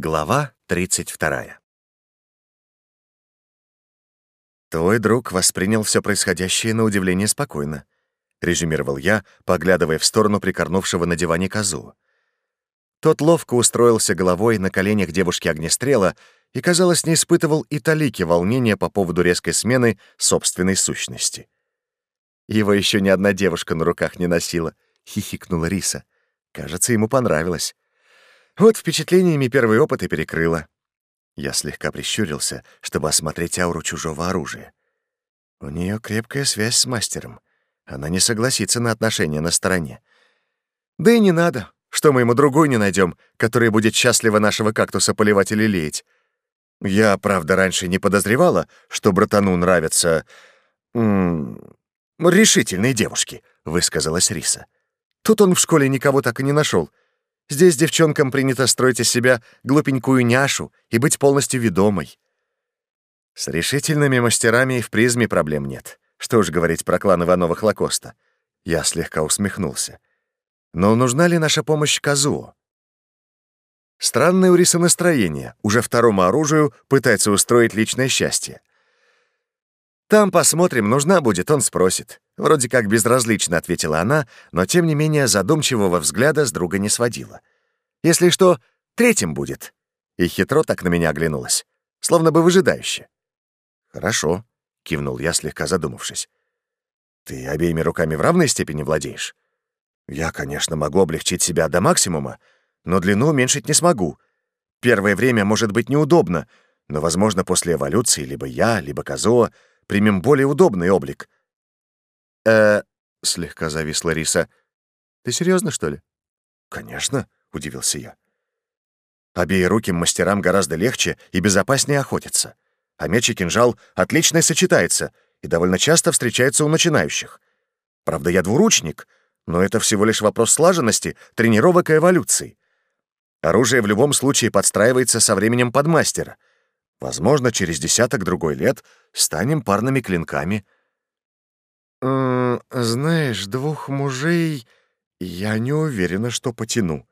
Глава 32. Твой друг воспринял все происходящее на удивление спокойно, резюмировал я, поглядывая в сторону прикорнувшего на диване козу. Тот ловко устроился головой на коленях девушки огнестрела и, казалось, не испытывал и талики волнения по поводу резкой смены собственной сущности. Его еще ни одна девушка на руках не носила, хихикнула Риса. Кажется, ему понравилось. Вот впечатлениями первый опыт и перекрыло. Я слегка прищурился, чтобы осмотреть ауру чужого оружия. У нее крепкая связь с мастером. Она не согласится на отношения на стороне. Да и не надо, что мы ему другой не найдем, который будет счастливо нашего кактуса поливать или леять. Я, правда, раньше не подозревала, что братану нравятся... Решительные девушки, — высказалась Риса. Тут он в школе никого так и не нашел, Здесь девчонкам принято строить из себя глупенькую няшу и быть полностью ведомой. С решительными мастерами и в призме проблем нет. Что уж говорить про клан Ивановых Лакоста. Я слегка усмехнулся. Но нужна ли наша помощь Казуо? Странное у Риса настроение, уже второму оружию пытается устроить личное счастье. «Там посмотрим, нужна будет, он спросит». Вроде как безразлично ответила она, но тем не менее задумчивого взгляда с друга не сводила. Если что, третьим будет». И хитро так на меня оглянулась, словно бы выжидающе. «Хорошо», — кивнул я, слегка задумавшись. «Ты обеими руками в равной степени владеешь?» «Я, конечно, могу облегчить себя до максимума, но длину уменьшить не смогу. Первое время может быть неудобно, но, возможно, после эволюции либо я, либо Козоа примем более удобный облик». «Э-э...» слегка зависла Риса. «Ты серьезно, что ли?» «Конечно», — удивился я. Обеи руки мастерам гораздо легче и безопаснее охотятся. А меч и кинжал отлично сочетаются и довольно часто встречается у начинающих. Правда, я двуручник, но это всего лишь вопрос слаженности, тренировок и эволюции. Оружие в любом случае подстраивается со временем под мастера. Возможно, через десяток-другой лет станем парными клинками. «Знаешь, двух мужей я не уверена, что потяну»,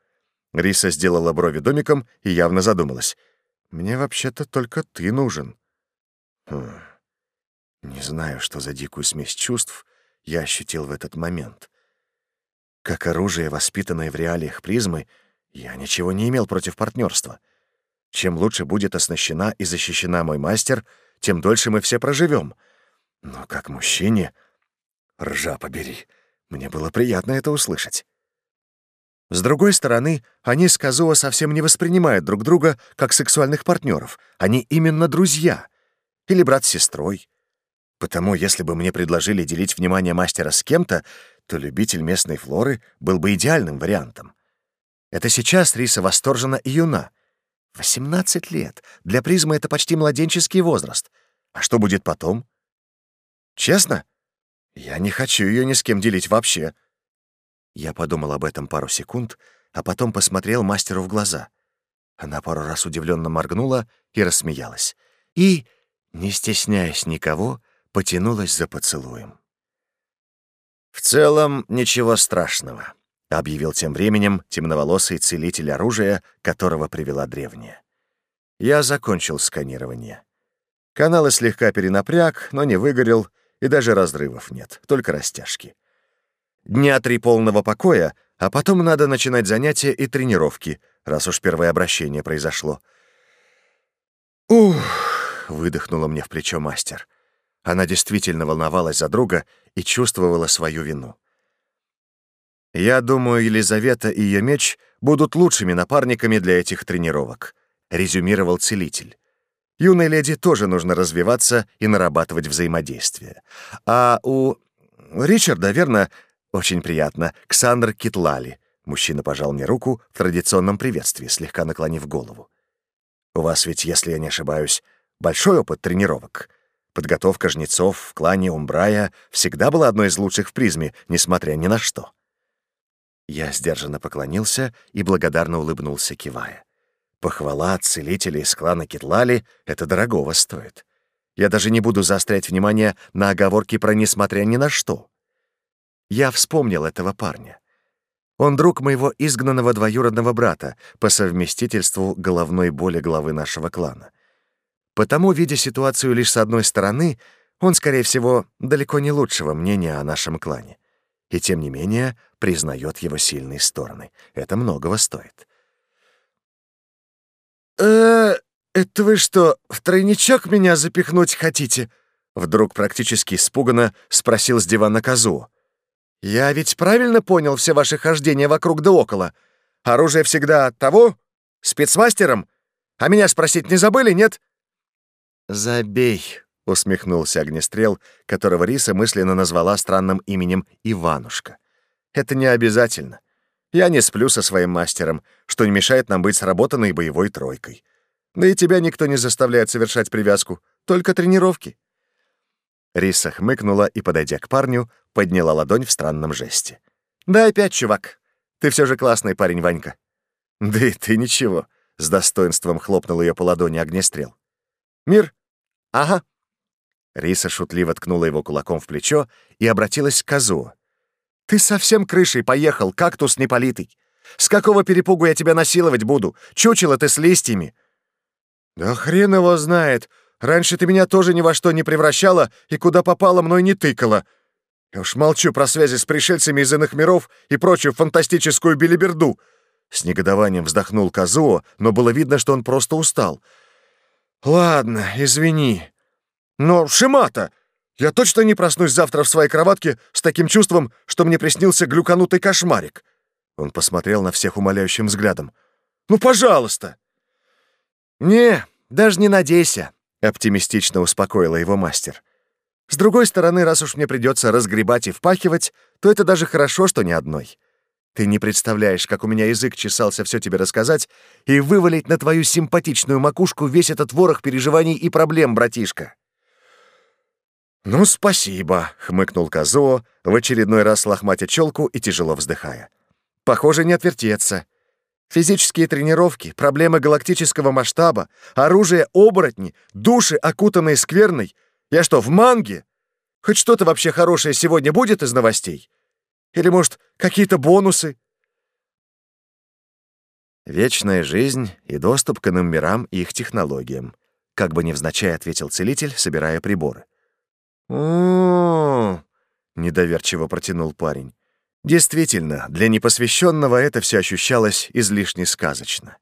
Риса сделала брови домиком и явно задумалась. «Мне вообще-то только ты нужен». Хм. Не знаю, что за дикую смесь чувств я ощутил в этот момент. Как оружие, воспитанное в реалиях призмы, я ничего не имел против партнерства. Чем лучше будет оснащена и защищена мой мастер, тем дольше мы все проживем. Но как мужчине... Ржа побери. Мне было приятно это услышать. С другой стороны, они с Казуо совсем не воспринимают друг друга как сексуальных партнеров. Они именно друзья. Или брат с сестрой. Потому если бы мне предложили делить внимание мастера с кем-то, то любитель местной флоры был бы идеальным вариантом. Это сейчас Риса восторжена и юна. 18 лет. Для призмы это почти младенческий возраст. А что будет потом? Честно? Я не хочу ее ни с кем делить вообще. Я подумал об этом пару секунд, а потом посмотрел мастеру в глаза. Она пару раз удивленно моргнула и рассмеялась. И, не стесняясь никого, потянулась за поцелуем. «В целом, ничего страшного», — объявил тем временем темноволосый целитель оружия, которого привела древняя. «Я закончил сканирование. Каналы слегка перенапряг, но не выгорел, и даже разрывов нет, только растяжки. Дня три полного покоя, а потом надо начинать занятия и тренировки, раз уж первое обращение произошло. «Ух!» — выдохнула мне в плечо мастер. Она действительно волновалась за друга и чувствовала свою вину. «Я думаю, Елизавета и ее меч будут лучшими напарниками для этих тренировок», — резюмировал целитель. «Юной леди тоже нужно развиваться и нарабатывать взаимодействие. А у Ричарда, верно, «Очень приятно, Ксандр Китлали». Мужчина пожал мне руку в традиционном приветствии, слегка наклонив голову. «У вас ведь, если я не ошибаюсь, большой опыт тренировок. Подготовка жнецов в клане Умбрая всегда была одной из лучших в призме, несмотря ни на что». Я сдержанно поклонился и благодарно улыбнулся, кивая. Похвала целителя из клана Китлали — это дорогого стоит. Я даже не буду заострять внимание на оговорки про «несмотря ни на что». Я вспомнил этого парня. Он друг моего изгнанного двоюродного брата, по совместительству головной боли главы нашего клана. Потому, видя ситуацию лишь с одной стороны, он, скорее всего, далеко не лучшего мнения о нашем клане. И тем не менее признает его сильные стороны. Это многого стоит. э это вы что, в тройничок меня запихнуть хотите?» Вдруг практически испуганно спросил с дивана Казуо. Я ведь правильно понял все ваши хождения вокруг да около. Оружие всегда от того? Спецмастером? А меня спросить не забыли, нет?» «Забей», — усмехнулся огнестрел, которого Риса мысленно назвала странным именем Иванушка. «Это не обязательно. Я не сплю со своим мастером, что не мешает нам быть сработанной боевой тройкой. Да и тебя никто не заставляет совершать привязку, только тренировки. Риса хмыкнула и, подойдя к парню, подняла ладонь в странном жесте. «Да опять, чувак. Ты все же классный парень, Ванька». «Да и ты ничего», — с достоинством хлопнул ее по ладони огнестрел. «Мир?» «Ага». Риса шутливо ткнула его кулаком в плечо и обратилась к Козу. «Ты совсем крышей поехал, кактус неполитый. С какого перепугу я тебя насиловать буду? Чучело ты с листьями!» «Да хрен его знает!» Раньше ты меня тоже ни во что не превращала и куда попало мной не тыкала. Я уж молчу про связи с пришельцами из иных миров и прочую фантастическую белиберду». С негодованием вздохнул Казуо, но было видно, что он просто устал. «Ладно, извини. Но, Шимата, я точно не проснусь завтра в своей кроватке с таким чувством, что мне приснился глюканутый кошмарик». Он посмотрел на всех умоляющим взглядом. «Ну, пожалуйста!» «Не, даже не надейся», Оптимистично успокоила его мастер. С другой стороны, раз уж мне придется разгребать и впахивать, то это даже хорошо, что не одной. Ты не представляешь, как у меня язык чесался все тебе рассказать и вывалить на твою симпатичную макушку весь этот ворох переживаний и проблем, братишка. «Ну, спасибо», — хмыкнул Казуо, в очередной раз лохматя челку и тяжело вздыхая. «Похоже, не отвертеться. Физические тренировки, проблемы галактического масштаба, оружие оборотни, души, окутанные скверной. Я что, в манге? Хоть что-то вообще хорошее сегодня будет из новостей? Или, может, какие-то бонусы? Вечная жизнь и доступ к иным мирам и их технологиям. Как бы невзначай ответил целитель, собирая приборы. «О-о-о!» — недоверчиво протянул парень. Действительно, для непосвященного это все ощущалось излишне сказочно.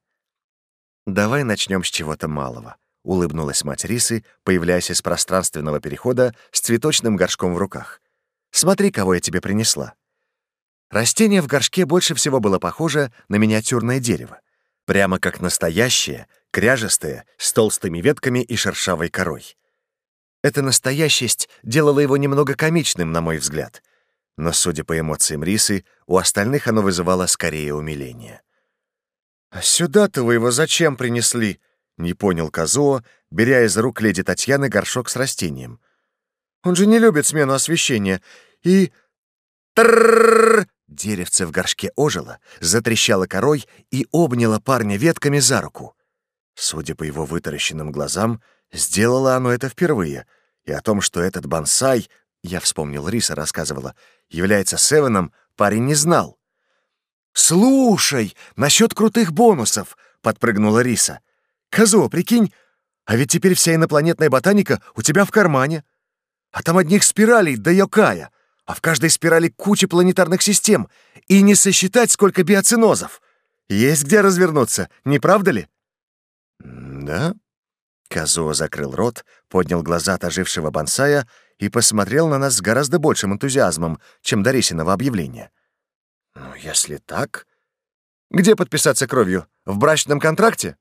«Давай начнем с чего-то малого», — улыбнулась мать Рисы, появляясь из пространственного перехода с цветочным горшком в руках. «Смотри, кого я тебе принесла». Растение в горшке больше всего было похоже на миниатюрное дерево. Прямо как настоящее, кряжестое, с толстыми ветками и шершавой корой. Эта настоящесть делала его немного комичным, на мой взгляд — но, судя по эмоциям Рисы, у остальных оно вызывало скорее умиление. «А сюда-то вы его зачем принесли?» — не понял Казуо, беря из рук леди Татьяны горшок с растением. «Он же не любит смену освещения. И...» «Трррррр!» Деревце в горшке ожило, затрещало корой и обняло парня ветками за руку. Судя по его вытаращенным глазам, сделало оно это впервые, и о том, что этот бонсай я вспомнил Риса, рассказывала. Является Севеном, парень не знал. «Слушай, насчет крутых бонусов!» — подпрыгнула Риса. «Козо, прикинь, а ведь теперь вся инопланетная ботаника у тебя в кармане. А там одних спиралей до Йокая, а в каждой спирали куча планетарных систем, и не сосчитать, сколько биоцинозов. Есть где развернуться, не правда ли?» «Да?» Козо закрыл рот, поднял глаза от ожившего бонсая — и посмотрел на нас с гораздо большим энтузиазмом, чем Доресиного объявления. «Ну, если так...» «Где подписаться кровью? В брачном контракте?»